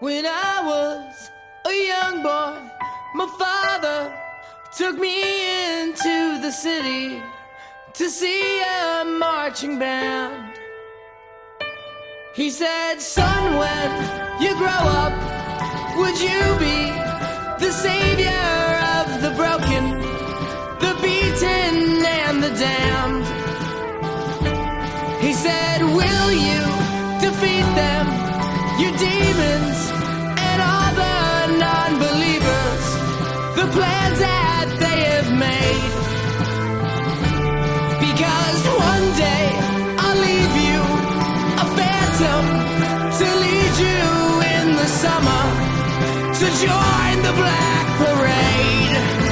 When I was a young boy, my father took me into the city to see a marching band. He said, Son, when you grow up, would you be? summer to join the black parade.